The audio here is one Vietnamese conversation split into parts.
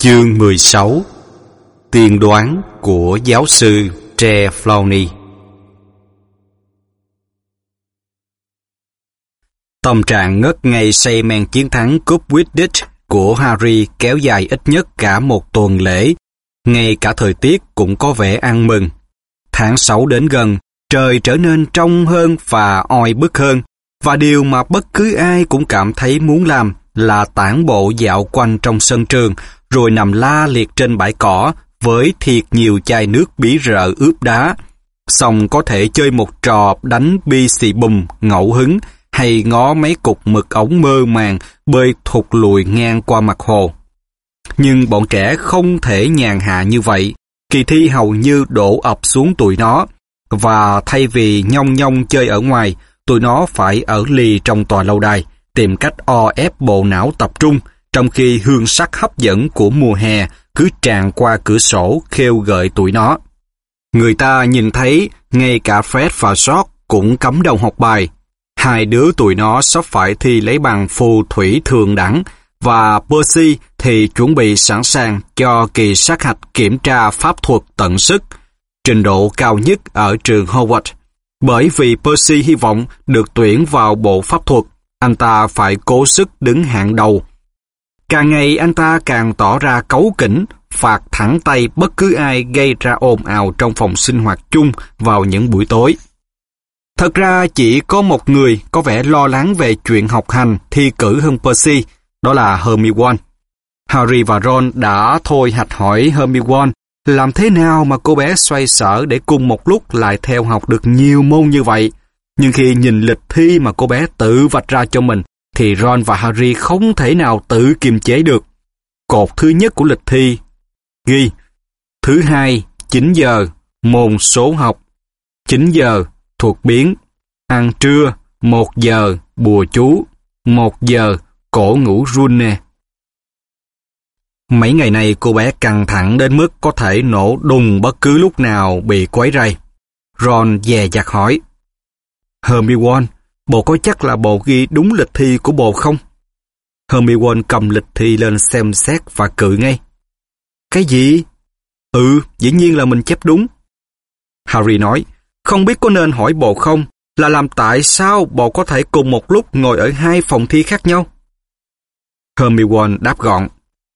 Chương 16 Tiên đoán của giáo sư Tre Flowney Tâm trạng ngất ngây say men chiến thắng cúp Quidditch của Harry kéo dài ít nhất cả một tuần lễ. Ngay cả thời tiết cũng có vẻ ăn mừng. Tháng 6 đến gần, trời trở nên trong hơn và oi bức hơn. Và điều mà bất cứ ai cũng cảm thấy muốn làm là tản bộ dạo quanh trong sân trường, rồi nằm la liệt trên bãi cỏ với thiệt nhiều chai nước bí rợ ướp đá. Xong có thể chơi một trò đánh bi xì bùm, ngẫu hứng, hay ngó mấy cục mực ống mơ màng bơi thụt lùi ngang qua mặt hồ. Nhưng bọn trẻ không thể nhàn hạ như vậy. Kỳ thi hầu như đổ ập xuống tụi nó, và thay vì nhong nhong chơi ở ngoài, tụi nó phải ở lì trong tòa lâu đài, tìm cách o ép bộ não tập trung, trong khi hương sắc hấp dẫn của mùa hè cứ tràn qua cửa sổ khêu gợi tụi nó. Người ta nhìn thấy ngay cả Fred và George cũng cắm đầu học bài. Hai đứa tụi nó sắp phải thi lấy bằng phù thủy thường đẳng và Percy thì chuẩn bị sẵn sàng cho kỳ sát hạch kiểm tra pháp thuật tận sức, trình độ cao nhất ở trường Howard. Bởi vì Percy hy vọng được tuyển vào bộ pháp thuật, anh ta phải cố sức đứng hạng đầu Càng ngày anh ta càng tỏ ra cấu kỉnh, phạt thẳng tay bất cứ ai gây ra ồn ào trong phòng sinh hoạt chung vào những buổi tối. Thật ra chỉ có một người có vẻ lo lắng về chuyện học hành thi cử hơn Percy, đó là Hermione. Harry và Ron đã thôi hạch hỏi Hermione làm thế nào mà cô bé xoay sở để cùng một lúc lại theo học được nhiều môn như vậy. Nhưng khi nhìn lịch thi mà cô bé tự vạch ra cho mình, thì Ron và Harry không thể nào tự kiềm chế được. Cột thứ nhất của lịch thi ghi Thứ hai, 9 giờ, môn số học. 9 giờ, thuộc biến. Ăn trưa, 1 giờ, bùa chú. 1 giờ, cổ ngủ rune. Mấy ngày này cô bé căng thẳng đến mức có thể nổ đùng bất cứ lúc nào bị quấy rầy. Ron dè dặt hỏi. Hermione, Bộ có chắc là bộ ghi đúng lịch thi của bộ không? Hermione cầm lịch thi lên xem xét và cự ngay. Cái gì? Ừ, dĩ nhiên là mình chép đúng. Harry nói, không biết có nên hỏi bộ không, là làm tại sao bộ có thể cùng một lúc ngồi ở hai phòng thi khác nhau? Hermione đáp gọn,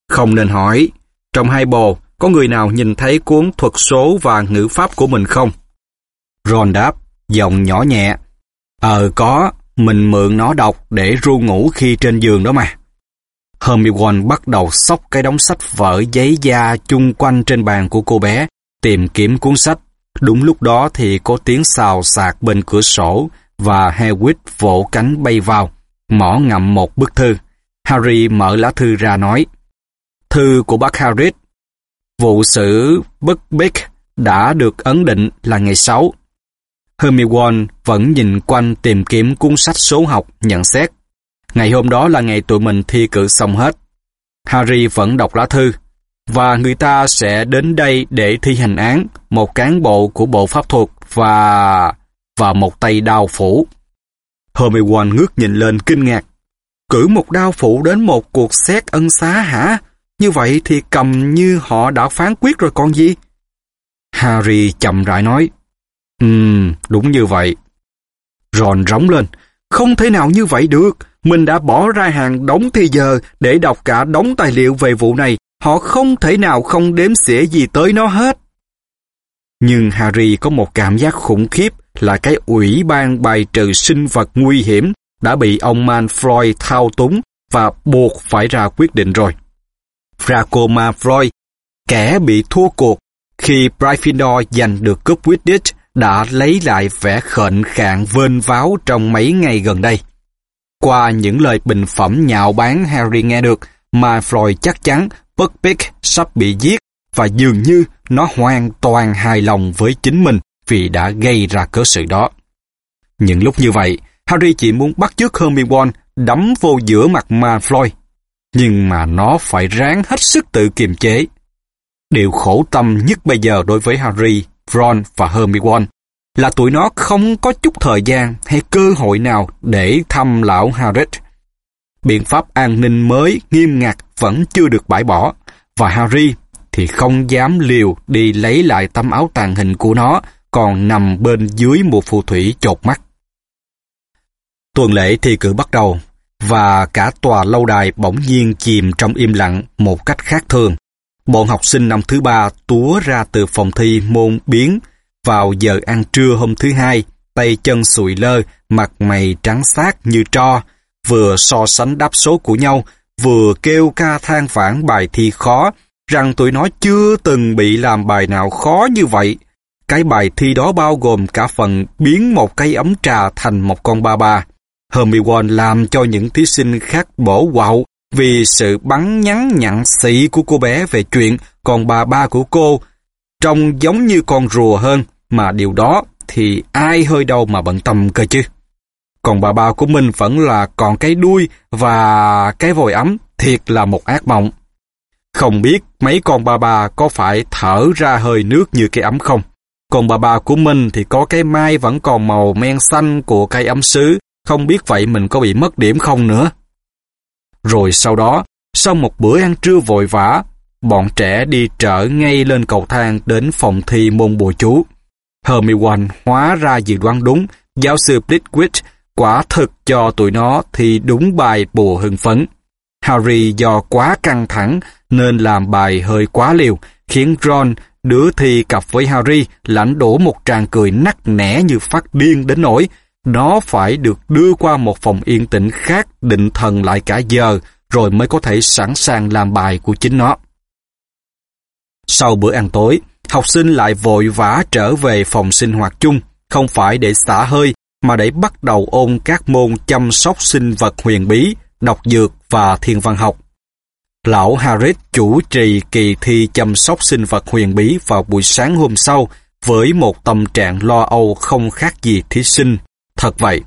không nên hỏi, trong hai bồ có người nào nhìn thấy cuốn thuật số và ngữ pháp của mình không? Ron đáp, giọng nhỏ nhẹ, Ờ có, mình mượn nó đọc để ru ngủ khi trên giường đó mà. Hermione bắt đầu xóc cái đống sách vở giấy da chung quanh trên bàn của cô bé, tìm kiếm cuốn sách. Đúng lúc đó thì có tiếng xào xạc bên cửa sổ và Hewitt vỗ cánh bay vào, mỏ ngậm một bức thư. Harry mở lá thư ra nói, Thư của bác Harris. Vụ xử Buckbeak đã được ấn định là ngày 6 Hermione vẫn nhìn quanh tìm kiếm cuốn sách số học nhận xét. Ngày hôm đó là ngày tụi mình thi cử xong hết. Harry vẫn đọc lá thư, và người ta sẽ đến đây để thi hành án một cán bộ của bộ pháp thuật và... và một tay đao phủ. Hermione ngước nhìn lên kinh ngạc. Cử một đao phủ đến một cuộc xét ân xá hả? Như vậy thì cầm như họ đã phán quyết rồi còn gì? Harry chậm rãi nói. Ừm, đúng như vậy. Ron rống lên. Không thể nào như vậy được. Mình đã bỏ ra hàng đống thì giờ để đọc cả đống tài liệu về vụ này. Họ không thể nào không đếm xỉa gì tới nó hết. Nhưng Harry có một cảm giác khủng khiếp là cái ủy ban bài trừ sinh vật nguy hiểm đã bị ông Manfroy thao túng và buộc phải ra quyết định rồi. Draco Malfoy, kẻ bị thua cuộc khi Gryffindor giành được cúp Quidditch đã lấy lại vẻ khệnh khạng vên váo trong mấy ngày gần đây. Qua những lời bình phẩm nhạo báng Harry nghe được, mà Floyd chắc chắn Buckbeak sắp bị giết và dường như nó hoàn toàn hài lòng với chính mình vì đã gây ra cớ sự đó. Những lúc như vậy, Harry chỉ muốn bắt chước Hermione đấm vô giữa mặt Malfoy, nhưng mà nó phải ráng hết sức tự kiềm chế. Điều khổ tâm nhất bây giờ đối với Harry Ron và Hermione là tụi nó không có chút thời gian hay cơ hội nào để thăm lão Harris. Biện pháp an ninh mới nghiêm ngặt vẫn chưa được bãi bỏ và Harry thì không dám liều đi lấy lại tấm áo tàn hình của nó còn nằm bên dưới một phù thủy chột mắt. Tuần lễ thi cử bắt đầu và cả tòa lâu đài bỗng nhiên chìm trong im lặng một cách khác thường. Bọn học sinh năm thứ ba túa ra từ phòng thi môn biến vào giờ ăn trưa hôm thứ hai, tay chân sụi lơ, mặt mày trắng xác như tro, vừa so sánh đáp số của nhau, vừa kêu ca than phản bài thi khó, rằng tụi nó chưa từng bị làm bài nào khó như vậy. Cái bài thi đó bao gồm cả phần biến một cây ấm trà thành một con ba ba. Hermione làm cho những thí sinh khác bổ quạo vì sự bắn nhắn nhặn xị của cô bé về chuyện còn bà ba của cô trông giống như con rùa hơn mà điều đó thì ai hơi đâu mà bận tâm cơ chứ. Còn bà ba của mình vẫn là còn cái đuôi và cái vòi ấm thiệt là một ác mộng. Không biết mấy con bà ba có phải thở ra hơi nước như cái ấm không? Còn bà bà của mình thì có cái mai vẫn còn màu men xanh của cây ấm sứ, không biết vậy mình có bị mất điểm không nữa. Rồi sau đó, sau một bữa ăn trưa vội vã, bọn trẻ đi trở ngay lên cầu thang đến phòng thi môn bùa chú. Hermione hóa ra dự đoán đúng, giáo sư Flitwick quả thực cho tụi nó thì đúng bài bùa hưng phấn. Harry do quá căng thẳng nên làm bài hơi quá liều, khiến Ron, đứa thi cặp với Harry, lãnh đổ một tràng cười nắc nẻ như phát điên đến nỗi nó phải được đưa qua một phòng yên tĩnh khác định thần lại cả giờ rồi mới có thể sẵn sàng làm bài của chính nó. Sau bữa ăn tối, học sinh lại vội vã trở về phòng sinh hoạt chung, không phải để xả hơi, mà để bắt đầu ôn các môn chăm sóc sinh vật huyền bí, đọc dược và thiên văn học. Lão Harris chủ trì kỳ thi chăm sóc sinh vật huyền bí vào buổi sáng hôm sau với một tâm trạng lo âu không khác gì thí sinh. Thật vậy.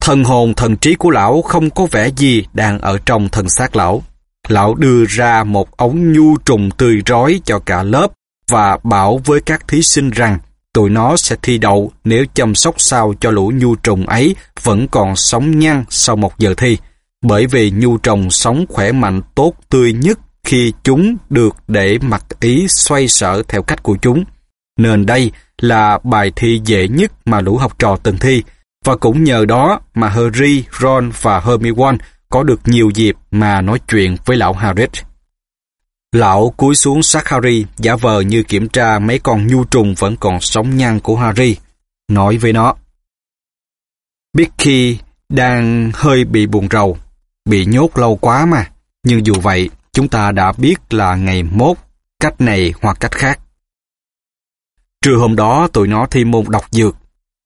Thần hồn thần trí của lão không có vẻ gì đang ở trong thân xác lão. Lão đưa ra một ống nhu trùng tươi rói cho cả lớp và bảo với các thí sinh rằng, tụi nó sẽ thi đậu nếu chăm sóc sao cho lũ nhu trùng ấy vẫn còn sống nhăn sau một giờ thi bởi vì nhu trùng sống khỏe mạnh tốt tươi nhất khi chúng được để mặc ý xoay sở theo cách của chúng. Nên đây là bài thi dễ nhất mà lũ học trò từng thi, và cũng nhờ đó mà Harry, Ron và Hermione có được nhiều dịp mà nói chuyện với lão Hagrid. Lão cúi xuống sát Harry, giả vờ như kiểm tra mấy con nhu trùng vẫn còn sống nhăn của Harry, nói với nó. Bicky đang hơi bị buồn rầu, bị nhốt lâu quá mà. Nhưng dù vậy, chúng ta đã biết là ngày mốt, cách này hoặc cách khác. Trưa hôm đó tụi nó thi môn đọc dược,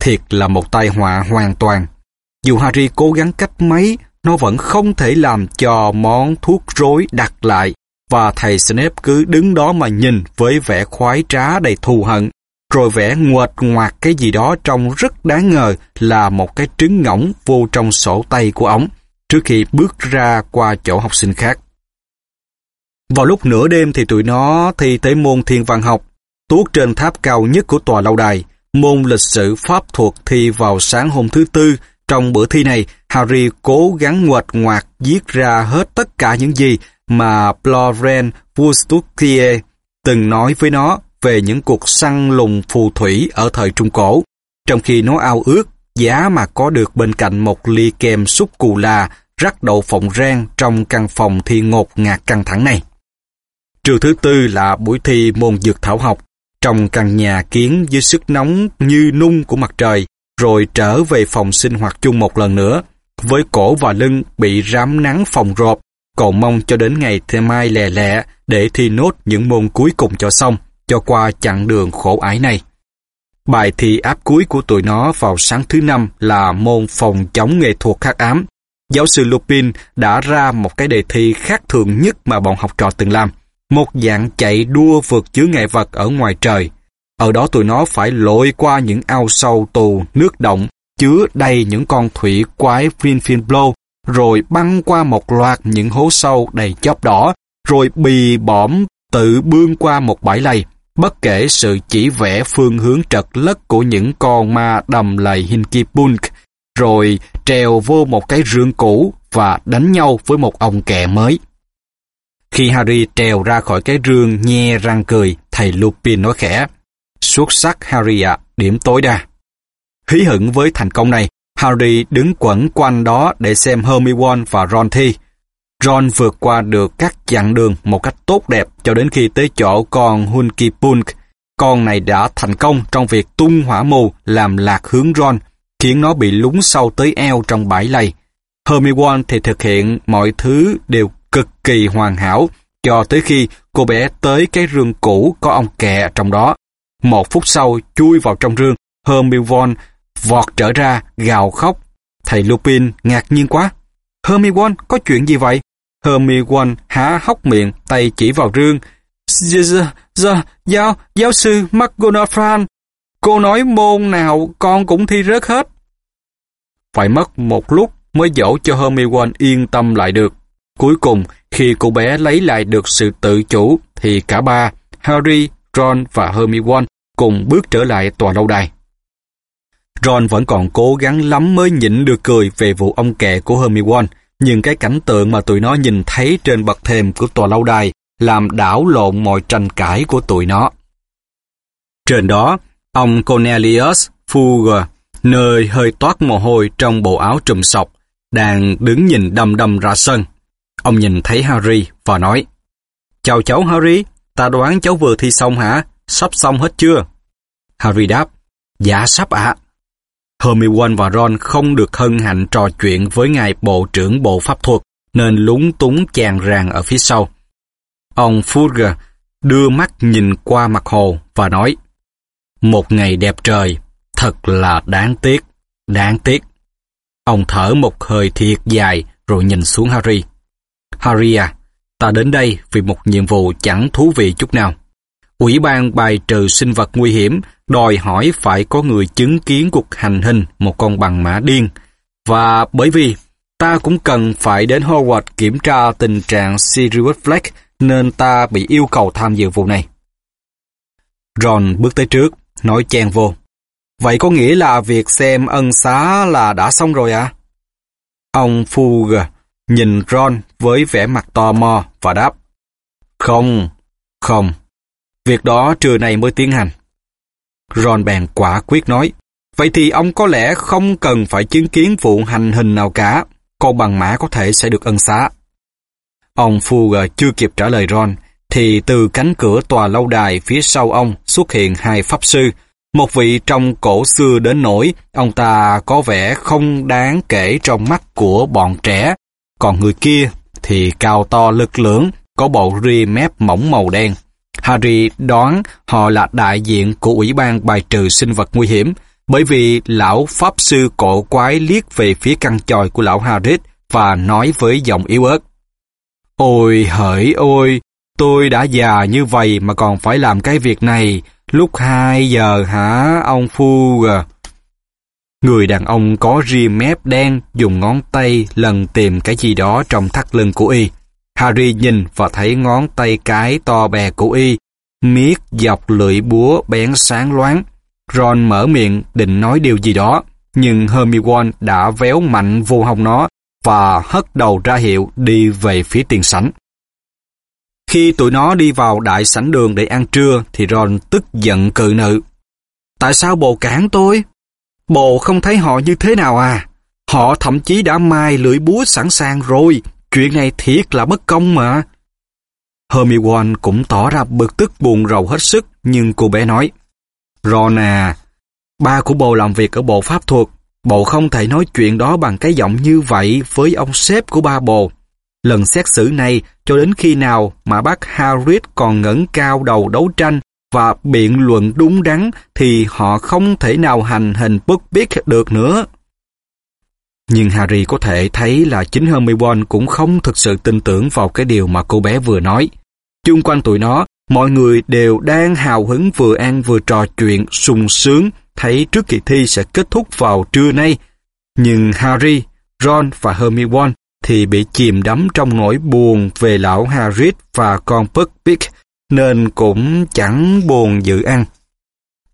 thiệt là một tai họa hoàn toàn. Dù Harry cố gắng cách mấy, nó vẫn không thể làm cho món thuốc rối đặt lại và thầy Snape cứ đứng đó mà nhìn với vẻ khoái trá đầy thù hận, rồi vẻ nguệt ngoạc cái gì đó trông rất đáng ngờ là một cái trứng ngỗng vô trong sổ tay của ống trước khi bước ra qua chỗ học sinh khác. Vào lúc nửa đêm thì tụi nó thi tới môn thiên văn học, tuốt trên tháp cao nhất của tòa lâu đài. Môn lịch sử pháp thuật thi vào sáng hôm thứ tư. Trong bữa thi này, Harry cố gắng nguệt ngoạc viết ra hết tất cả những gì mà Florent Vustukier từng nói với nó về những cuộc săn lùng phù thủy ở thời Trung Cổ, trong khi nó ao ước giá mà có được bên cạnh một ly kem xúc cù là rắc đậu phộng rang trong căn phòng thi ngột ngạt căng thẳng này. Trường thứ tư là buổi thi môn dược thảo học, trong căn nhà kiến dưới sức nóng như nung của mặt trời, rồi trở về phòng sinh hoạt chung một lần nữa, với cổ và lưng bị rám nắng phòng rộp, cầu mong cho đến ngày thứ mai lè lẹ để thi nốt những môn cuối cùng cho xong, cho qua chặng đường khổ ải này. Bài thi áp cuối của tụi nó vào sáng thứ năm là môn phòng chống nghệ thuật khắc ám. Giáo sư Lupin đã ra một cái đề thi khác thường nhất mà bọn học trò từng làm. Một dạng chạy đua vượt chứa ngại vật ở ngoài trời. Ở đó tụi nó phải lội qua những ao sâu tù, nước động, chứa đầy những con thủy quái Finfinblow, rồi băng qua một loạt những hố sâu đầy chóp đỏ, rồi bì bõm tự bươn qua một bãi lầy bất kể sự chỉ vẽ phương hướng trật lất của những con ma đầm lầy Hinkipunk, rồi trèo vô một cái rương cũ và đánh nhau với một ông kẹ mới. Khi Harry trèo ra khỏi cái rương nhe răng cười, thầy Lupin nói khẽ. Xuất sắc Harry ạ, điểm tối đa. Hí hửng với thành công này, Harry đứng quẩn quanh đó để xem Hermione và Ron thi. Ron vượt qua được các chặng đường một cách tốt đẹp cho đến khi tới chỗ con Hunky Punk. Con này đã thành công trong việc tung hỏa mù làm lạc hướng Ron, khiến nó bị lún sâu tới eo trong bãi lầy. Hermione thì thực hiện mọi thứ đều cực kỳ hoàn hảo cho tới khi cô bé tới cái rương cũ có ông kẹ trong đó. Một phút sau chui vào trong rương, Hermione vọt trở ra gào khóc. Thầy Lupin ngạc nhiên quá. Hermione có chuyện gì vậy? Hermione há hốc miệng, tay chỉ vào rương. Giờ, giáo, giáo sư McGonagall, cô nói môn nào con cũng thi rớt hết. Phải mất một lúc mới dỗ cho Hermione yên tâm lại được. Cuối cùng, khi cô bé lấy lại được sự tự chủ, thì cả ba, Harry, Ron và Hermione cùng bước trở lại tòa lâu đài. Ron vẫn còn cố gắng lắm mới nhịn được cười về vụ ông kẹ của Hermione, nhưng cái cảnh tượng mà tụi nó nhìn thấy trên bậc thềm của tòa lâu đài làm đảo lộn mọi tranh cãi của tụi nó. Trên đó, ông Cornelius Fugger, nơi hơi toát mồ hôi trong bộ áo trùm sọc, đang đứng nhìn đầm đầm ra sân. Ông nhìn thấy Harry và nói, Chào cháu Harry, ta đoán cháu vừa thi xong hả? Sắp xong hết chưa? Harry đáp, Dạ sắp ạ. Hermione và Ron không được hân hạnh trò chuyện với ngài bộ trưởng bộ pháp thuật, nên lúng túng chàng ràng ở phía sau. Ông Fugger đưa mắt nhìn qua mặt hồ và nói, Một ngày đẹp trời, thật là đáng tiếc, đáng tiếc. Ông thở một hơi thiệt dài rồi nhìn xuống Harry. Haria, ta đến đây vì một nhiệm vụ chẳng thú vị chút nào. Ủy ban bài trừ sinh vật nguy hiểm đòi hỏi phải có người chứng kiến cuộc hành hình một con bằng mã điên. Và bởi vì ta cũng cần phải đến Howard kiểm tra tình trạng Sirius Black nên ta bị yêu cầu tham dự vụ này. Ron bước tới trước, nói chen vô. Vậy có nghĩa là việc xem ân xá là đã xong rồi à? Ông Fugger nhìn Ron với vẻ mặt tò mò và đáp. Không, không. Việc đó trưa nay mới tiến hành. Ron bèn quả quyết nói. Vậy thì ông có lẽ không cần phải chứng kiến vụ hành hình nào cả. Con bằng mã có thể sẽ được ân xá. Ông Fugger chưa kịp trả lời Ron, thì từ cánh cửa tòa lâu đài phía sau ông xuất hiện hai pháp sư, một vị trong cổ xưa đến nỗi ông ta có vẻ không đáng kể trong mắt của bọn trẻ, còn người kia thì cao to lực lưỡng, có bộ ri mép mỏng màu đen. Harry đoán họ là đại diện của Ủy ban bài trừ sinh vật nguy hiểm, bởi vì lão pháp sư cổ quái liếc về phía căn chòi của lão Harry và nói với giọng yếu ớt. Ôi hỡi ôi, tôi đã già như vậy mà còn phải làm cái việc này, lúc 2 giờ hả ông Phu à? Người đàn ông có ria mép đen dùng ngón tay lần tìm cái gì đó trong thắt lưng của y. Harry nhìn và thấy ngón tay cái to bè của y, miết dọc lưỡi búa bén sáng loáng. Ron mở miệng định nói điều gì đó, nhưng Hermione đã véo mạnh vô hông nó và hất đầu ra hiệu đi về phía tiền sảnh. Khi tụi nó đi vào đại sảnh đường để ăn trưa thì Ron tức giận cự nữ. Tại sao bồ cản tôi? Bộ không thấy họ như thế nào à? Họ thậm chí đã mai lưỡi búa sẵn sàng rồi. Chuyện này thiệt là bất công mà. Hermione cũng tỏ ra bực tức buồn rầu hết sức, nhưng cô bé nói, Ron à, ba của bồ làm việc ở bộ pháp thuật, bộ không thể nói chuyện đó bằng cái giọng như vậy với ông sếp của ba bồ. Lần xét xử này cho đến khi nào mà bác Harris còn ngẩng cao đầu đấu tranh và biện luận đúng đắn thì họ không thể nào hành hình bất biết được nữa. Nhưng Harry có thể thấy là chính Hermione cũng không thực sự tin tưởng vào cái điều mà cô bé vừa nói. Chung quanh tụi nó, mọi người đều đang hào hứng vừa ăn vừa trò chuyện sung sướng thấy trước kỳ thi sẽ kết thúc vào trưa nay. Nhưng Harry, Ron và Hermione thì bị chìm đắm trong nỗi buồn về lão Harry và con Buckbeak nên cũng chẳng buồn dự ăn.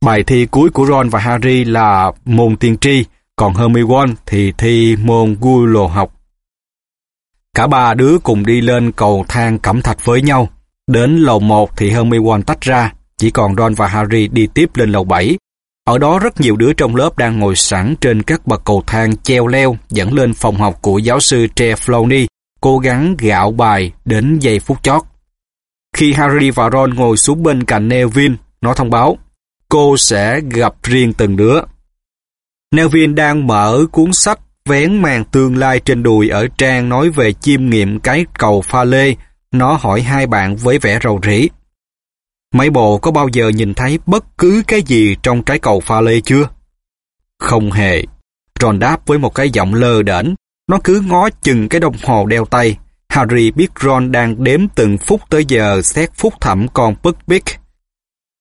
Bài thi cuối của Ron và Harry là môn tiên tri, còn Hermione thì thi môn gu lồ học. Cả ba đứa cùng đi lên cầu thang cẩm thạch với nhau. Đến lầu 1 thì Hermione tách ra, chỉ còn Ron và Harry đi tiếp lên lầu 7. Ở đó rất nhiều đứa trong lớp đang ngồi sẵn trên các bậc cầu thang treo leo dẫn lên phòng học của giáo sư Tre Floney, cố gắng gạo bài đến giây phút chót. Khi Harry và Ron ngồi xuống bên cạnh Neville, nó thông báo, cô sẽ gặp riêng từng đứa. Neville đang mở cuốn sách vén màn tương lai trên đùi ở trang nói về chiêm nghiệm cái cầu pha lê. Nó hỏi hai bạn với vẻ rầu rĩ. Mấy bộ có bao giờ nhìn thấy bất cứ cái gì trong trái cầu pha lê chưa? Không hề. Ron đáp với một cái giọng lơ đễnh. Nó cứ ngó chừng cái đồng hồ đeo tay. Harry biết Ron đang đếm từng phút tới giờ xét phúc thẩm con Buckbeak.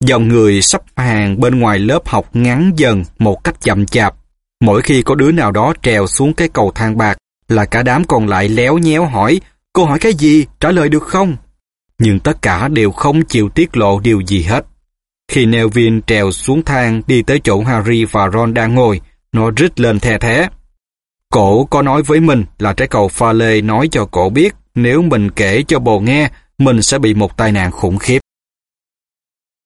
Dòng người sắp hàng bên ngoài lớp học ngắn dần một cách chậm chạp. Mỗi khi có đứa nào đó trèo xuống cái cầu thang bạc là cả đám còn lại léo nhéo hỏi cô hỏi cái gì, trả lời được không? Nhưng tất cả đều không chịu tiết lộ điều gì hết. Khi Neville trèo xuống thang đi tới chỗ Harry và Ron đang ngồi, nó rít lên the thế. Cổ có nói với mình là trái cầu pha lê nói cho cổ biết nếu mình kể cho bồ nghe, mình sẽ bị một tai nạn khủng khiếp.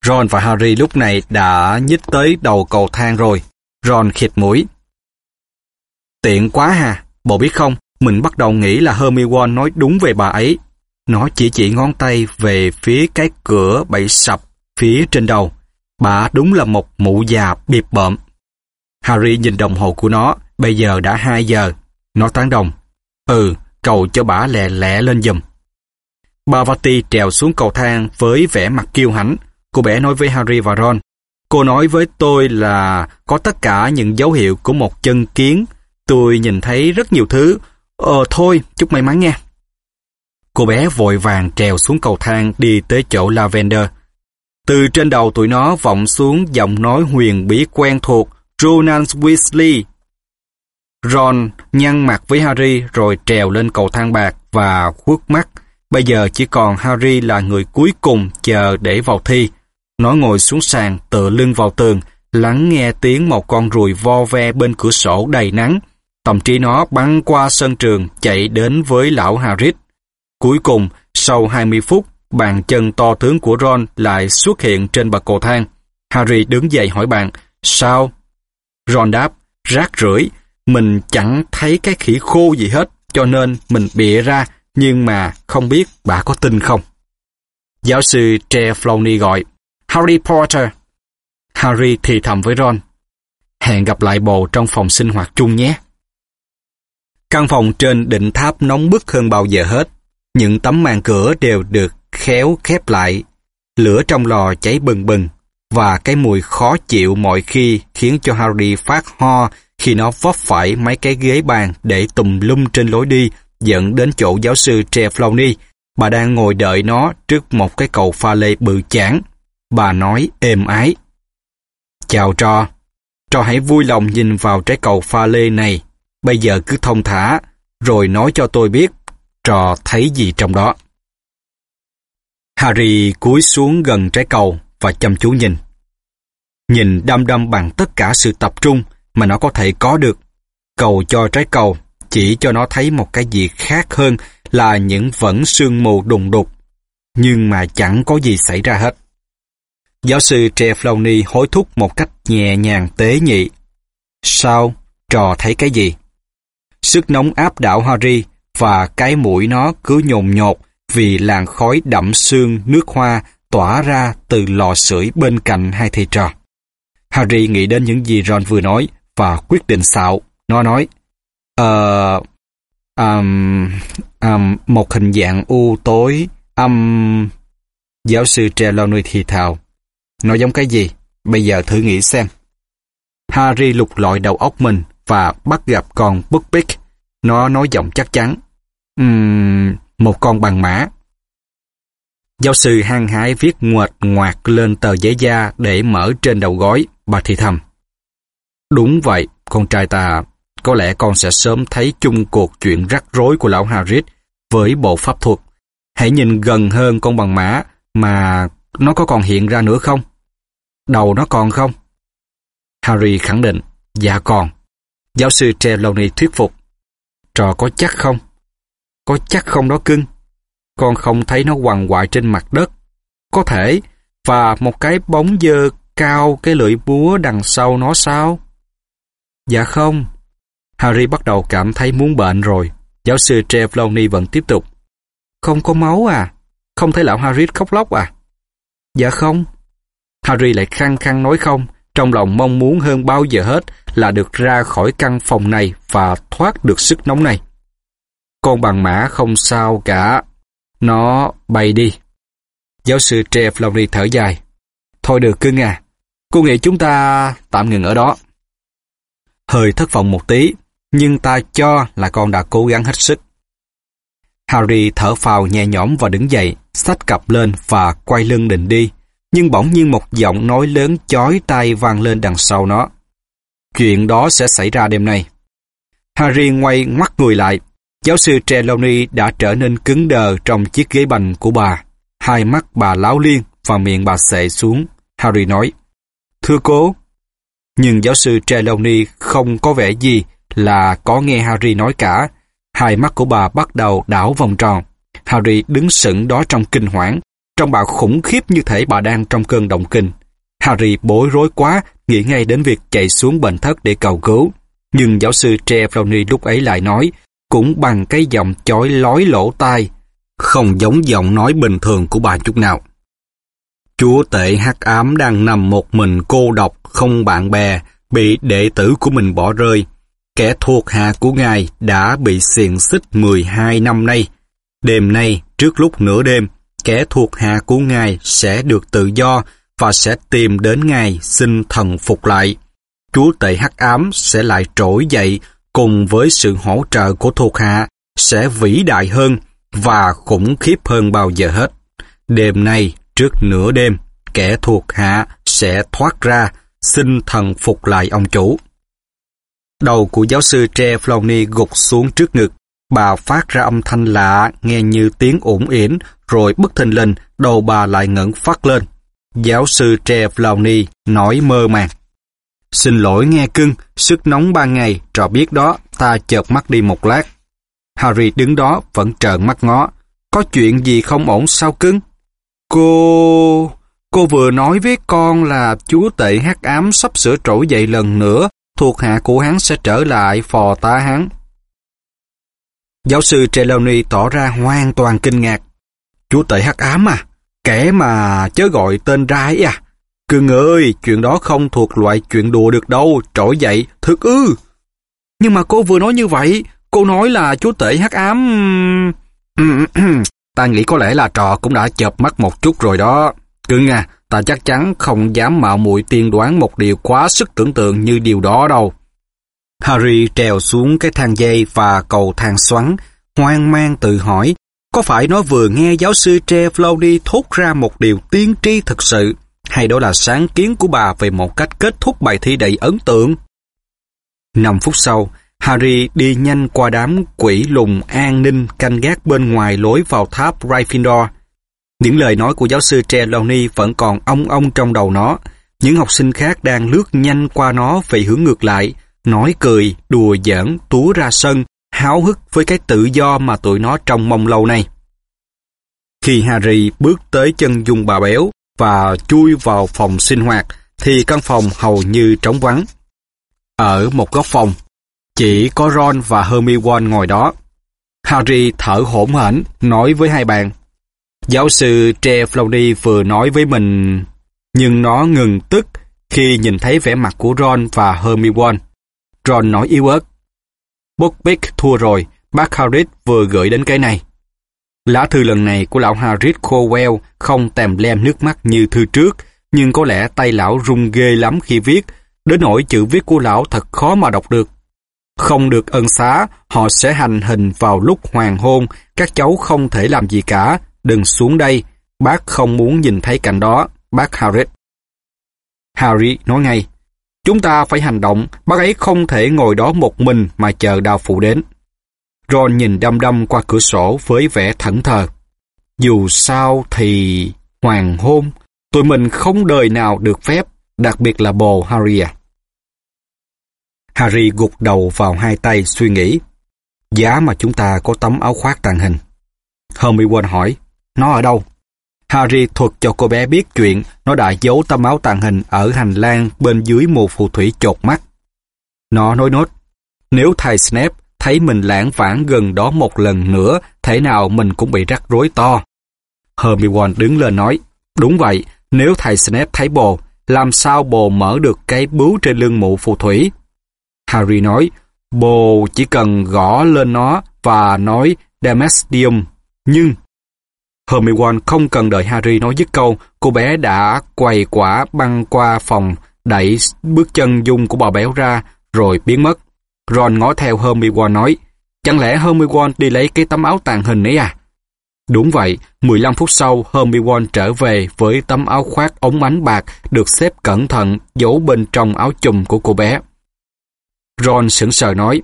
Ron và Harry lúc này đã nhích tới đầu cầu thang rồi. Ron khịt mũi. Tiện quá hà, bộ biết không, mình bắt đầu nghĩ là Hermione nói đúng về bà ấy. Nó chỉ chỉ ngón tay về phía cái cửa bậy sập phía trên đầu. Bà đúng là một mụ già bịp bợm. Harry nhìn đồng hồ của nó, bây giờ đã 2 giờ. Nó tán đồng. Ừ, cầu cho bà lẹ lẹ lên giùm. Bà Vati trèo xuống cầu thang với vẻ mặt kiêu hãnh. Cô bé nói với Harry và Ron. Cô nói với tôi là có tất cả những dấu hiệu của một chân kiến. Tôi nhìn thấy rất nhiều thứ. Ờ thôi, chúc may mắn nha. Cô bé vội vàng trèo xuống cầu thang đi tới chỗ Lavender. Từ trên đầu tụi nó vọng xuống giọng nói huyền bí quen thuộc Ronan Weasley. Ron nhăn mặt với Harry rồi trèo lên cầu thang bạc và khuất mắt. Bây giờ chỉ còn Harry là người cuối cùng chờ để vào thi. Nó ngồi xuống sàn tựa lưng vào tường, lắng nghe tiếng một con ruồi vo ve bên cửa sổ đầy nắng. Tầm trí nó băng qua sân trường chạy đến với lão Harry. Cuối cùng, sau 20 phút, bàn chân to tướng của Ron lại xuất hiện trên bậc cầu thang. Harry đứng dậy hỏi bạn, sao? Ron đáp, rác rưởi, mình chẳng thấy cái khỉ khô gì hết, cho nên mình bịa ra, nhưng mà không biết bà có tin không. Giáo sư Tre Floney gọi, Harry Potter. Harry thì thầm với Ron, hẹn gặp lại bồ trong phòng sinh hoạt chung nhé. Căn phòng trên đỉnh tháp nóng bức hơn bao giờ hết. Những tấm màn cửa đều được khéo khép lại. Lửa trong lò cháy bừng bừng và cái mùi khó chịu mọi khi khiến cho Harry phát ho khi nó vấp phải mấy cái ghế bàn để tùm lum trên lối đi dẫn đến chỗ giáo sư Trelawney. Bà đang ngồi đợi nó trước một cái cầu pha lê bự chán. Bà nói êm ái. Chào Trò. Trò hãy vui lòng nhìn vào trái cầu pha lê này. Bây giờ cứ thông thả, rồi nói cho tôi biết Trò thấy gì trong đó. Harry cúi xuống gần trái cầu và chăm chú nhìn. Nhìn đăm đăm bằng tất cả sự tập trung mà nó có thể có được. Cầu cho trái cầu, chỉ cho nó thấy một cái gì khác hơn là những vẫn sương mù đùng đục. Nhưng mà chẳng có gì xảy ra hết. Giáo sư Trelawney hối thúc một cách nhẹ nhàng tế nhị. Sao? Trò thấy cái gì? Sức nóng áp đảo Harry và cái mũi nó cứ nhồn nhột vì làn khói đậm sương nước hoa tỏa ra từ lò sưởi bên cạnh hai thầy trò. Harry nghĩ đến những gì Ron vừa nói và quyết định xạo. Nó nói, Ờ... Um, um, một hình dạng u tối, âm... Giáo sư Trelawney thì thào. Nó giống cái gì? Bây giờ thử nghĩ xem. Harry lục lọi đầu óc mình và bắt gặp con Buckbeak. Nó nói giọng chắc chắn. Uhm, một con bằng mã. Giáo sư hăng hái viết ngoệt ngoạc lên tờ giấy da để mở trên đầu gói, bà thì thầm. Đúng vậy, con trai ta, có lẽ con sẽ sớm thấy chung cuộc chuyện rắc rối của lão Harris với bộ pháp thuật. Hãy nhìn gần hơn con bằng mã mà nó có còn hiện ra nữa không? Đầu nó còn không? Harry khẳng định, dạ còn. Giáo sư Trelawney thuyết phục. Trò có chắc không? Có chắc không đó cưng? Con không thấy nó quằn quại trên mặt đất. Có thể, và một cái bóng dơ cao cái lưỡi búa đằng sau nó sao? Dạ không. Harry bắt đầu cảm thấy muốn bệnh rồi. Giáo sư Trelawney vẫn tiếp tục. Không có máu à? Không thấy lão Harry khóc lóc à? Dạ không. Harry lại khăng khăng nói không, trong lòng mong muốn hơn bao giờ hết là được ra khỏi căn phòng này và thoát được sức nóng này. Con bằng mã không sao cả. Nó bay đi. Giáo sư Trelawney thở dài. Thôi được cưng à, cô nghĩ chúng ta tạm ngừng ở đó. Hơi thất vọng một tí, nhưng ta cho là con đã cố gắng hết sức. Harry thở phào nhẹ nhõm và đứng dậy, xách cặp lên và quay lưng định đi. Nhưng bỗng nhiên một giọng nói lớn chói tai vang lên đằng sau nó. Chuyện đó sẽ xảy ra đêm nay. Harry ngoay ngoắt người lại. Giáo sư Trelawney đã trở nên cứng đờ trong chiếc ghế bành của bà. Hai mắt bà láo liên và miệng bà xệ xuống. Harry nói, Thưa cô. Nhưng giáo sư Trelawney không có vẻ gì là có nghe Harry nói cả. Hai mắt của bà bắt đầu đảo vòng tròn. Harry đứng sững đó trong kinh hoảng. Trong bà khủng khiếp như thể bà đang trong cơn động kinh. Harry bối rối quá, nghĩ ngay đến việc chạy xuống bệnh thất để cầu cứu. Nhưng giáo sư Trelawney lúc ấy lại nói, cũng bằng cái giọng chói lói lỗ tai, không giống giọng nói bình thường của bà chút nào. Chúa tể hắc ám đang nằm một mình cô độc, không bạn bè, bị đệ tử của mình bỏ rơi. Kẻ thuộc hạ của ngài đã bị xiềng xích 12 năm nay. Đêm nay, trước lúc nửa đêm, kẻ thuộc hạ của ngài sẽ được tự do và sẽ tìm đến ngài xin thần phục lại. Chúa tể hắc ám sẽ lại trỗi dậy cùng với sự hỗ trợ của thuộc hạ sẽ vĩ đại hơn và khủng khiếp hơn bao giờ hết. Đêm nay, trước nửa đêm, kẻ thuộc hạ sẽ thoát ra, xin thần phục lại ông chủ. Đầu của giáo sư Tre Floney gục xuống trước ngực. Bà phát ra âm thanh lạ, nghe như tiếng ủng yển, rồi bất thình lình, đầu bà lại ngẩng phát lên. Giáo sư Tre Floney nói mơ màng. Xin lỗi nghe cưng, sức nóng ban ngày, trò biết đó, ta chợp mắt đi một lát. Harry đứng đó vẫn trợn mắt ngó. Có chuyện gì không ổn sao cưng? Cô... Cô vừa nói với con là chúa tệ hắc ám sắp sửa trỗi dậy lần nữa, thuộc hạ của hắn sẽ trở lại phò tá hắn. Giáo sư Trelawney tỏ ra hoàn toàn kinh ngạc. Chúa tệ hắc ám à? Kẻ mà chớ gọi tên rái à? Cưng ơi, chuyện đó không thuộc loại chuyện đùa được đâu, trỗi dậy, thực ư. Nhưng mà cô vừa nói như vậy, cô nói là chúa tể hắc ám ta nghĩ có lẽ là trò cũng đã chợp mắt một chút rồi đó. Cưng à, ta chắc chắn không dám mạo muội tiên đoán một điều quá sức tưởng tượng như điều đó đâu. Harry trèo xuống cái thang dây và cầu thang xoắn, hoang mang tự hỏi, có phải nó vừa nghe giáo sư Trelawney thốt ra một điều tiên tri thực sự, hay đó là sáng kiến của bà về một cách kết thúc bài thi đầy ấn tượng? Năm phút sau, Harry đi nhanh qua đám quỷ lùng an ninh canh gác bên ngoài lối vào tháp Gryffindor. Những lời nói của giáo sư Trelawney vẫn còn ong ong trong đầu nó. Những học sinh khác đang lướt nhanh qua nó về hướng ngược lại, nói cười, đùa giỡn, túa ra sân, háo hức với cái tự do mà tụi nó trông mong lâu nay. Khi Harry bước tới chân dung bà béo và chui vào phòng sinh hoạt, thì căn phòng hầu như trống vắng. Ở một góc phòng, chỉ có Ron và Hermione ngồi đó. Harry thở hổn hển, nói với hai bạn. Giáo sư Tre Trelawney vừa nói với mình, nhưng nó ngừng tức khi nhìn thấy vẻ mặt của Ron và Hermione. Ron nói yếu ớt. Buckbeak thua rồi, bác Harris vừa gửi đến cái này. Lá thư lần này của lão Harris Cowell không tèm lem nước mắt như thư trước, nhưng có lẽ tay lão rung ghê lắm khi viết, đến nỗi chữ viết của lão thật khó mà đọc được. Không được ân xá, họ sẽ hành hình vào lúc hoàng hôn, các cháu không thể làm gì cả, đừng xuống đây, bác không muốn nhìn thấy cảnh đó, bác Harris. Harry nói ngay, chúng ta phải hành động, bác ấy không thể ngồi đó một mình mà chờ đào phụ đến. Ron nhìn đăm đăm qua cửa sổ với vẻ thẫn thờ. Dù sao thì hoàng hôn, tụi mình không đời nào được phép, đặc biệt là bồ Harry à. Harry gục đầu vào hai tay suy nghĩ. Giá mà chúng ta có tấm áo khoác tàng hình. Hermione hỏi, nó ở đâu? Harry thuật cho cô bé biết chuyện nó đã giấu tấm áo tàng hình ở hành lang bên dưới một phù thủy chột mắt. Nó nói nốt, nếu thầy Snape thấy mình lãng vãng gần đó một lần nữa, thế nào mình cũng bị rắc rối to. Hermione đứng lên nói, đúng vậy, nếu thầy Snape thấy bồ, làm sao bồ mở được cái bướu trên lưng mụ phù thủy? Harry nói, bồ chỉ cần gõ lên nó và nói Demestium, nhưng Hermione không cần đợi Harry nói dứt câu, cô bé đã quầy quả băng qua phòng, đẩy bước chân dung của bà béo ra, rồi biến mất. Ron ngó theo Hermione nói, chẳng lẽ Hermione đi lấy cái tấm áo tàng hình ấy à? Đúng vậy, 15 phút sau, Hermione trở về với tấm áo khoác ống ánh bạc được xếp cẩn thận giấu bên trong áo chùm của cô bé. Ron sững sờ nói,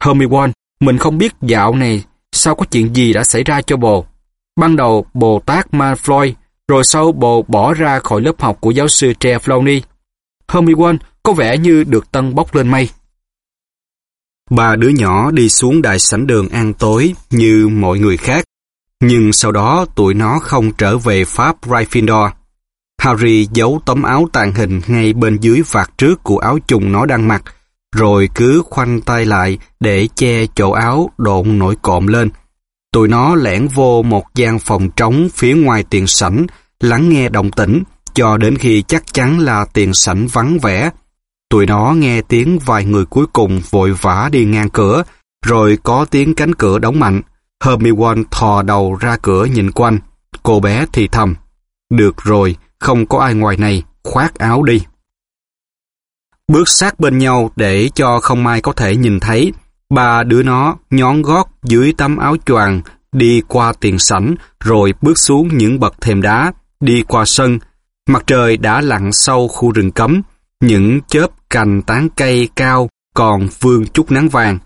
Hermione, mình không biết dạo này sao có chuyện gì đã xảy ra cho bồ. Ban đầu bồ tác Malfoy, rồi sau bồ bỏ ra khỏi lớp học của giáo sư Trelawney. Hermione có vẻ như được tân bốc lên mây. Ba đứa nhỏ đi xuống đại sảnh đường ăn tối như mọi người khác, nhưng sau đó tụi nó không trở về Pháp Gryffindor. Harry giấu tấm áo tàn hình ngay bên dưới vạt trước của áo trùng nó đang mặc, rồi cứ khoanh tay lại để che chỗ áo độn nổi cộm lên. Tụi nó lẻn vô một gian phòng trống phía ngoài tiền sảnh, lắng nghe động tĩnh, cho đến khi chắc chắn là tiền sảnh vắng vẻ. Tụi nó nghe tiếng vài người cuối cùng vội vã đi ngang cửa, rồi có tiếng cánh cửa đóng mạnh. Hermione thò đầu ra cửa nhìn quanh. Cô bé thì thầm. Được rồi, không có ai ngoài này, khoác áo đi. Bước sát bên nhau để cho không ai có thể nhìn thấy. Ba đứa nó nhón gót dưới tấm áo choàng đi qua tiền sảnh rồi bước xuống những bậc thềm đá, đi qua sân. Mặt trời đã lặn sâu khu rừng cấm, những chớp cành tán cây cao còn vương chút nắng vàng.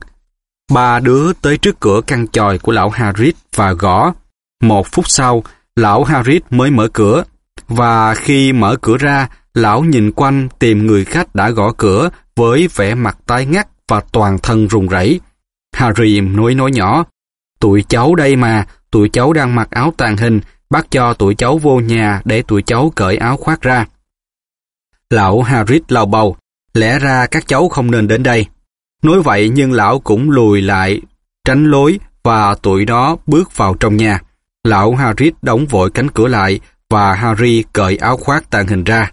Ba đứa tới trước cửa căn tròi của lão Harris và gõ. Một phút sau, lão Harris mới mở cửa. Và khi mở cửa ra, lão nhìn quanh tìm người khách đã gõ cửa với vẻ mặt tái ngắt và toàn thân run rẩy. Harry nói nói nhỏ, tụi cháu đây mà, tụi cháu đang mặc áo tàn hình, bác cho tụi cháu vô nhà để tụi cháu cởi áo khoác ra. Lão Harris lau bầu, lẽ ra các cháu không nên đến đây. Nói vậy nhưng lão cũng lùi lại, tránh lối và tụi đó bước vào trong nhà. Lão Harris đóng vội cánh cửa lại và Harry cởi áo khoác tàn hình ra.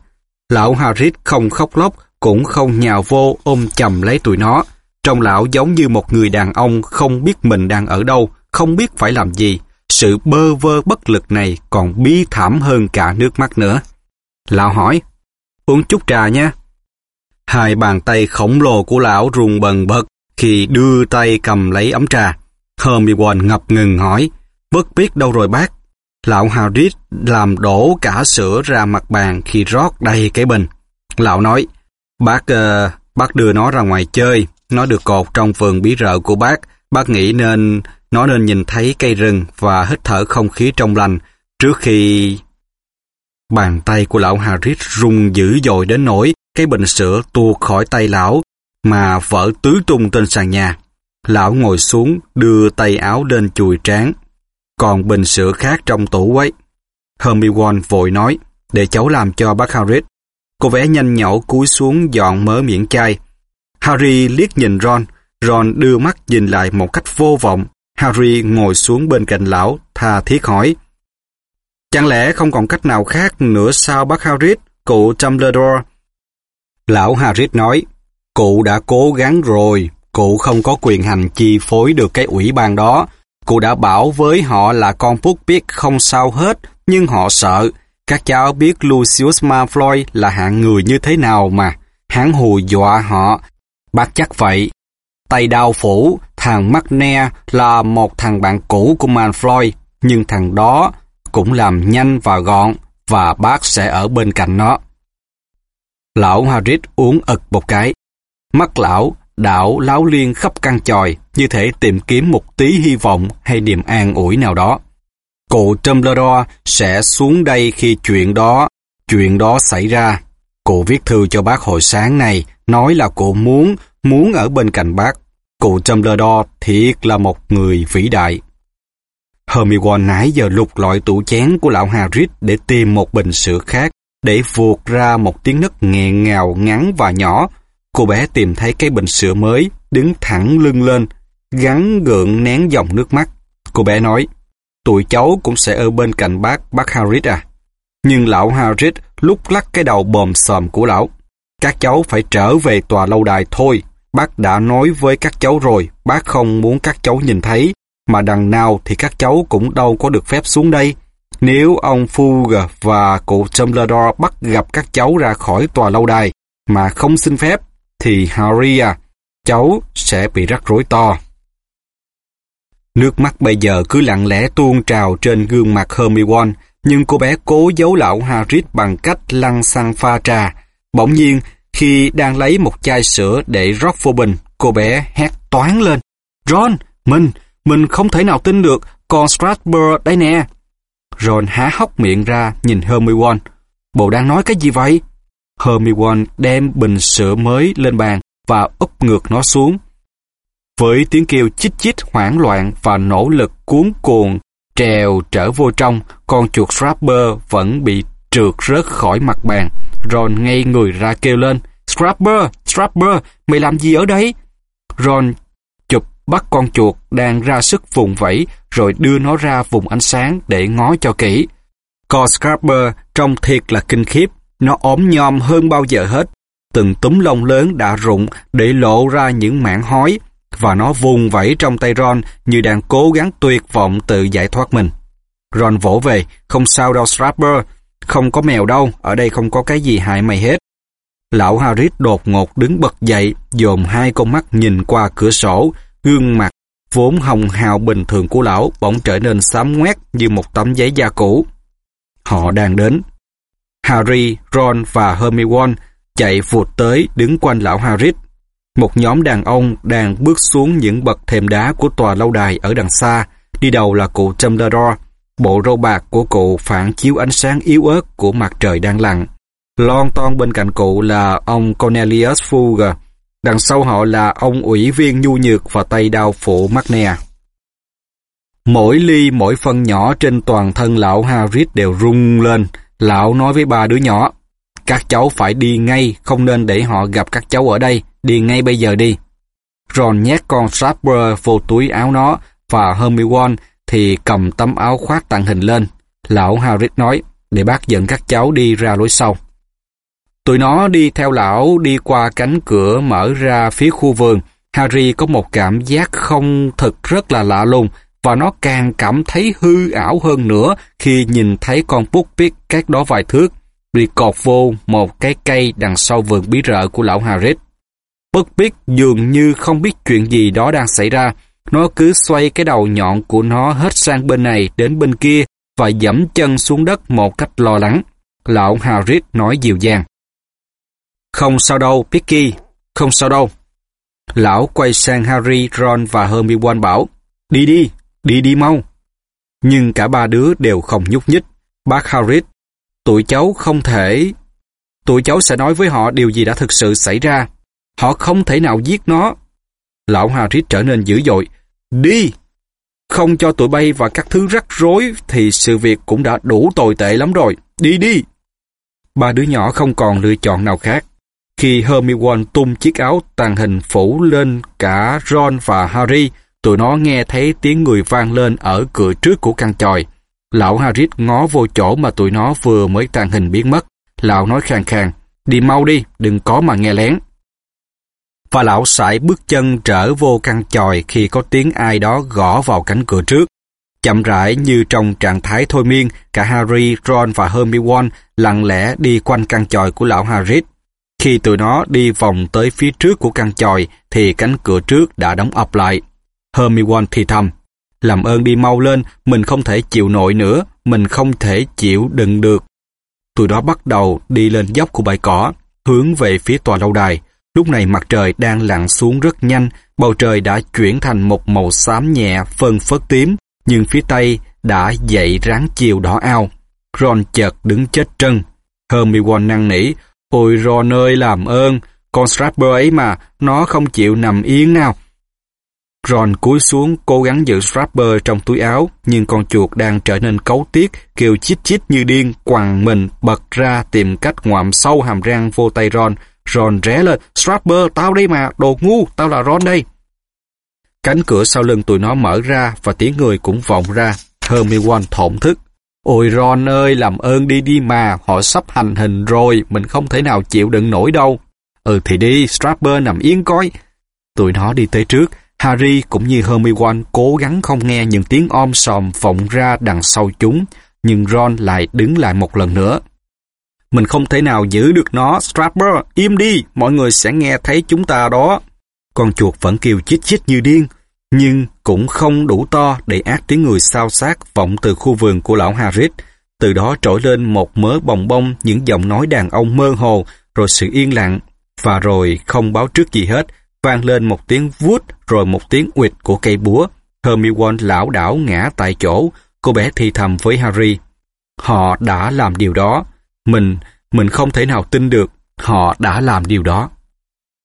Lão Harris không khóc lóc, cũng không nhào vô ôm chầm lấy tụi nó. Trong lão giống như một người đàn ông không biết mình đang ở đâu, không biết phải làm gì. Sự bơ vơ bất lực này còn bi thảm hơn cả nước mắt nữa. Lão hỏi, uống chút trà nha. Hai bàn tay khổng lồ của lão run bần bật khi đưa tay cầm lấy ấm trà. Hermione ngập ngừng hỏi, bất biết đâu rồi bác. Lão Harris làm đổ cả sữa ra mặt bàn khi rót đầy cái bình. Lão nói, bác uh, bác đưa nó ra ngoài chơi, nó được cột trong vườn bí rợ của bác. Bác nghĩ nên nó nên nhìn thấy cây rừng và hít thở không khí trong lành trước khi... Bàn tay của lão Harris rung dữ dội đến nỗi cái bình sữa tuột khỏi tay lão mà vỡ tứ tung trên sàn nhà. Lão ngồi xuống đưa tay áo lên chùi trán. Còn bình sữa khác trong tủ ấy. Hermione vội nói, để cháu làm cho bác Harry. Cô bé nhanh nhẩu cúi xuống dọn mớ miệng chai. Harry liếc nhìn Ron, Ron đưa mắt nhìn lại một cách vô vọng. Harry ngồi xuống bên cạnh lão, tha thiết hỏi. Chẳng lẽ không còn cách nào khác nữa sao bác Harry, cụ Dumbledore? Lão Harry nói, cụ đã cố gắng rồi, cụ không có quyền hành chi phối được cái ủy ban đó. Cụ đã bảo với họ là con Puck biết không sao hết, nhưng họ sợ. Các cháu biết Lucius Malfoy là hạng người như thế nào mà. Hắn hù dọa họ. Bác chắc vậy. Tay đao phủ, thằng McNair là một thằng bạn cũ của Malfoy, nhưng thằng đó cũng làm nhanh và gọn, và bác sẽ ở bên cạnh nó. Lão Harris uống ực một cái. Mắt lão đảo láo liên khắp căn tròi, như thể tìm kiếm một tí hy vọng hay niềm an ủi nào đó. Cụ Dumbledore sẽ xuống đây khi chuyện đó, chuyện đó xảy ra. Cụ viết thư cho bác hồi sáng này, nói là cụ muốn, muốn ở bên cạnh bác. Cụ Dumbledore thiệt là một người vĩ đại. Hermione nãy giờ lục lọi tủ chén của lão Harris để tìm một bình sữa khác, để vuột ra một tiếng nấc nghẹn ngào ngắn và nhỏ. Cô bé tìm thấy cái bình sữa mới, đứng thẳng lưng lên, gắn gượng nén dòng nước mắt. Cô bé nói, tụi cháu cũng sẽ ở bên cạnh bác, bác Harris à. Nhưng lão Harris lúc lắc cái đầu bồm sòm của lão. Các cháu phải trở về tòa lâu đài thôi. Bác đã nói với các cháu rồi, bác không muốn các cháu nhìn thấy, mà đằng nào thì các cháu cũng đâu có được phép xuống đây. Nếu ông Fugger và cụ Dumbledore bắt gặp các cháu ra khỏi tòa lâu đài mà không xin phép, thì Haria, cháu sẽ bị rắc rối to. Nước mắt bây giờ cứ lặng lẽ tuôn trào trên gương mặt Hermione, nhưng cô bé cố giấu lão Harris bằng cách lăn xăng pha trà. Bỗng nhiên, khi đang lấy một chai sữa để rót vô bình, cô bé hét toán lên. Ron, mình, mình không thể nào tin được, con Strasbourg đây nè. Ron há hốc miệng ra nhìn Hermione. Bộ đang nói cái gì vậy? Hermione đem bình sữa mới lên bàn và úp ngược nó xuống. Với tiếng kêu chích chích hoảng loạn và nỗ lực cuốn cuồng trèo trở vô trong, con chuột Scrapper vẫn bị trượt rớt khỏi mặt bàn. Ron ngay người ra kêu lên, Scrapper, Scrapper, mày làm gì ở đấy?" Ron chụp bắt con chuột đang ra sức vùng vẫy rồi đưa nó ra vùng ánh sáng để ngó cho kỹ. Con Scrapper trông thiệt là kinh khiếp, nó ốm nhom hơn bao giờ hết. Từng túm lông lớn đã rụng để lộ ra những mảng hói và nó vùng vẫy trong tay Ron như đang cố gắng tuyệt vọng tự giải thoát mình. Ron vỗ về, không sao đâu Strapper, không có mèo đâu, ở đây không có cái gì hại mày hết. Lão Harris đột ngột đứng bật dậy, dồn hai con mắt nhìn qua cửa sổ, gương mặt vốn hồng hào bình thường của lão bỗng trở nên xám ngoét như một tấm giấy da cũ. Họ đang đến. Harry, Ron và Hermione chạy vụt tới đứng quanh lão Harris. Một nhóm đàn ông đang bước xuống những bậc thềm đá của tòa lâu đài ở đằng xa, đi đầu là cụ Dumbledore. Bộ râu bạc của cụ phản chiếu ánh sáng yếu ớt của mặt trời đang lặn. Lon ton bên cạnh cụ là ông Cornelius Fugger. Đằng sau họ là ông ủy viên nhu nhược và tay đao phụ Magnia. Mỗi ly mỗi phân nhỏ trên toàn thân lão Harris đều rung lên. Lão nói với ba đứa nhỏ, các cháu phải đi ngay, không nên để họ gặp các cháu ở đây, đi ngay bây giờ đi. Ron nhét con Sharper vô túi áo nó và Hermione thì cầm tấm áo khoác tàng hình lên. Lão Harry nói, để bác dẫn các cháu đi ra lối sau. Tụi nó đi theo lão đi qua cánh cửa mở ra phía khu vườn. Harry có một cảm giác không thực rất là lạ lùng và nó càng cảm thấy hư ảo hơn nữa khi nhìn thấy con bút biết cách đó vài thước bị cột vô một cái cây đằng sau vườn bí rợ của lão Harris. biết dường như không biết chuyện gì đó đang xảy ra. Nó cứ xoay cái đầu nhọn của nó hết sang bên này đến bên kia và dẫm chân xuống đất một cách lo lắng. Lão Harris nói dịu dàng. Không sao đâu, Picky, không sao đâu. Lão quay sang Harry, Ron và Hermione bảo, đi đi, đi đi mau. Nhưng cả ba đứa đều không nhúc nhích. Bác Harris, tụi cháu không thể... Tụi cháu sẽ nói với họ điều gì đã thực sự xảy ra. Họ không thể nào giết nó. Lão Harris trở nên dữ dội. Đi! Không cho tụi bay và các thứ rắc rối thì sự việc cũng đã đủ tồi tệ lắm rồi. Đi đi! Ba đứa nhỏ không còn lựa chọn nào khác. Khi Hermione tung chiếc áo tàn hình phủ lên cả Ron và Harry, tụi nó nghe thấy tiếng người vang lên ở cửa trước của căn tròi. Lão Harris ngó vô chỗ mà tụi nó vừa mới tàn hình biến mất. Lão nói khàn khàn, đi mau đi, đừng có mà nghe lén. Và lão sải bước chân trở vô căn tròi khi có tiếng ai đó gõ vào cánh cửa trước. Chậm rãi như trong trạng thái thôi miên, cả Harry, Ron và Hermione lặng lẽ đi quanh căn tròi của lão Harris. Khi tụi nó đi vòng tới phía trước của căn tròi thì cánh cửa trước đã đóng ập lại. Hermione thì thầm, làm ơn đi mau lên, mình không thể chịu nổi nữa, mình không thể chịu đựng được. Tụi đó bắt đầu đi lên dốc của bãi cỏ, hướng về phía tòa lâu đài. Lúc này mặt trời đang lặn xuống rất nhanh, bầu trời đã chuyển thành một màu xám nhẹ phân phớt tím, nhưng phía tây đã dậy ráng chiều đỏ ao. Ron chợt đứng chết trân. Hermione năn nỉ, Ôi Ron ơi làm ơn, con Strapper ấy mà, nó không chịu nằm yên nào. Ron cúi xuống cố gắng giữ Strapper trong túi áo, nhưng con chuột đang trở nên cấu tiết, kêu chít chít như điên, quằn mình, bật ra tìm cách ngoạm sâu hàm răng vô tay Ron. Ron ré lên, Strapper, tao đây mà, đồ ngu, tao là Ron đây. Cánh cửa sau lưng tụi nó mở ra và tiếng người cũng vọng ra. Hermione thổn thức. Ôi Ron ơi, làm ơn đi đi mà, họ sắp hành hình rồi, mình không thể nào chịu đựng nổi đâu. Ừ thì đi, Strapper nằm yên coi. Tụi nó đi tới trước, Harry cũng như Hermione cố gắng không nghe những tiếng om sòm vọng ra đằng sau chúng, nhưng Ron lại đứng lại một lần nữa. Mình không thể nào giữ được nó, Strapper, im đi, mọi người sẽ nghe thấy chúng ta đó. Con chuột vẫn kêu chít chít như điên, nhưng cũng không đủ to để ác tiếng người sao sát vọng từ khu vườn của lão Harris. Từ đó trỗi lên một mớ bồng bông những giọng nói đàn ông mơ hồ, rồi sự yên lặng, và rồi không báo trước gì hết, vang lên một tiếng vuốt rồi một tiếng uỵt của cây búa. Hermione lão đảo ngã tại chỗ, cô bé thì thầm với Harry. Họ đã làm điều đó. Mình, mình không thể nào tin được họ đã làm điều đó.